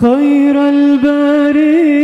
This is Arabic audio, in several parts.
خير البرية.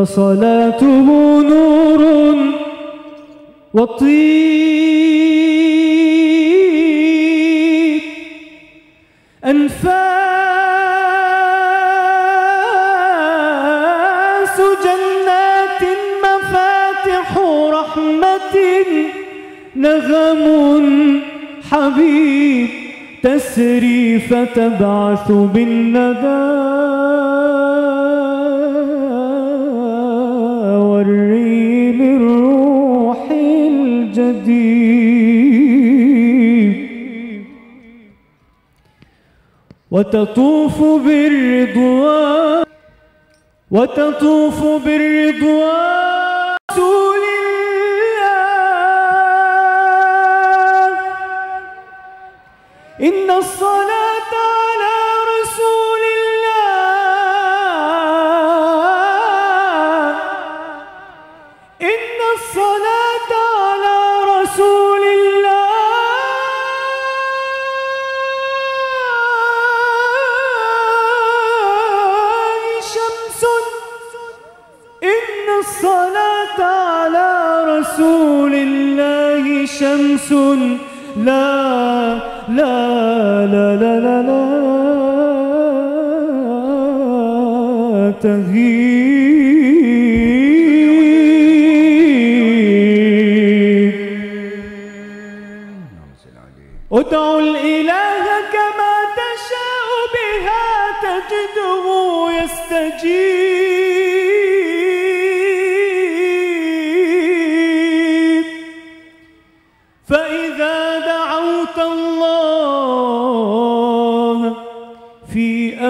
فصلاته نور وطيب أنفاس جنات مفاتح رحمة نغم حبيب تسري فتبعث بالندى وتطوف بالرضوان وتطوف بالرضوان. رسول الله إن الصلاة رسول الله شمس. لا لا لا لا لا, لا تغيب ادع الإله كما تشاء بها تجده يستجيب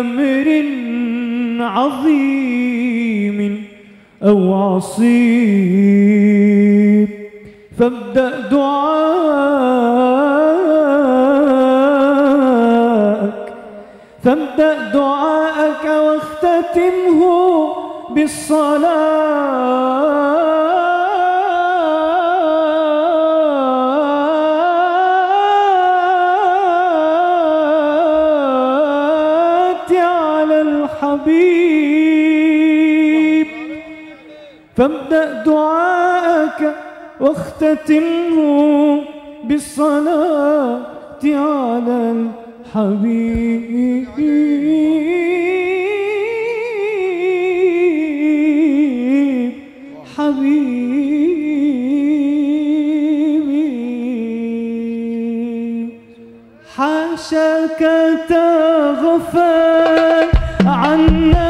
أمر عظيم أو عصيب. فابدأ دعاءك فابدأ دعاءك واختتمه بالصلاة. فابدأ دعاءك واختتمه بالصلاة على الحبيب. حبيبي حاشاك تغفل عنا